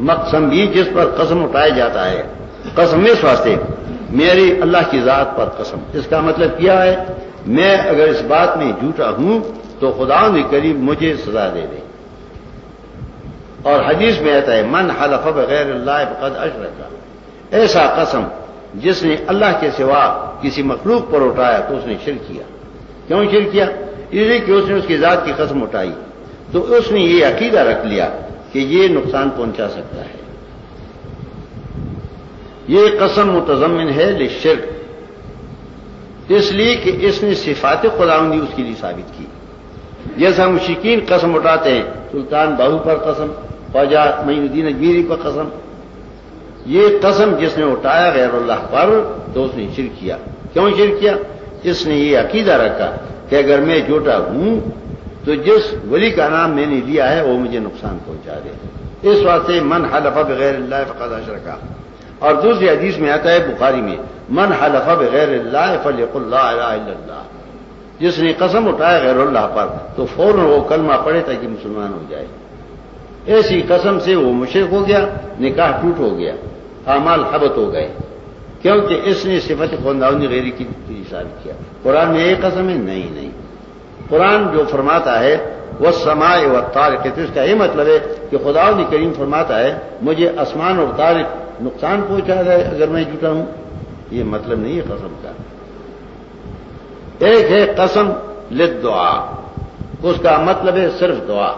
مقصم بھی جس پر قسم اٹھایا جاتا ہے، قسم اس واسطے، میری اللہ کی ذات پر قسم۔ اس کا مطلب کیا ہے؟ میں اگر اس بات میں جھوٹا ہوں تو خدا بھی قریب مجھے سزا دے دے۔ اور حدیث میں آتا ہے، من حلف بغیر اللہ فقد اشرکا ایسا قسم جس نے اللہ کے سوا کسی مخلوق پر اٹھایا تو اس نے شر کیا۔ کیوں شر کیا؟ اس لیے کہ اس نے اس کی ذات کی قسم اٹھائی۔ تو اس نے یہ عقیدہ رکھ لیا کہ یہ نقصان پہنچا سکتا ہے۔ یہ قسم متضمن ہے لشرک اس لیے کہ اس نے صفات خداوندی اس کے لیے ثابت کی۔ جیسا مشکین قسم اٹھاتے ہیں، سلطان باہو پر قسم، خواجہ معین الدین اجمیری پر قسم۔ یہ قسم جس نے اٹھایا غیر اللہ پر، تو اس نے شرک کیا۔ کیوں شرک کیا؟ اس نے یہ عقیدہ رکھا کہ اگر میں جوٹا ہوں تو جس ولی کا نام میں نے لیا ہے وہ مجھے نقصان پہنچا دے۔ اس واسطے من حلف بغیر اللہ فقد اشرکا اور دوسری حدیث میں آتا ہے بخاری میں، من حلف بغیر اللہ فلق اللہ الا اللہ۔ جس نے قسم اٹھایا غیر اللہ پر، تو فوراً وہ کلمہ پڑے تاکہ مسلمان ہو جائے۔ ایسی قسم سے وہ مشرق ہو گیا، نکاح ٹوٹ ہو گیا، اعمال حبت ہو گئے۔ کیونکہ اس نے صفت خاندان غیری کی ثابت کیا۔ قرآن میں ایک قسم ہے؟ نہیں نہیں۔ قرآن جو فرماتا ہے وہ سمائے و تارک تو اس کا یہ مطلب ہے کہ خدا کریم فرماتا ہے، مجھے آسمان اور تارک نقصان پہنچا ہے اگر میں جٹا ہوں۔ یہ مطلب نہیں ہے قسم کا۔ ایک ہے قسم لد دعا اس کا مطلب ہے صرف دعا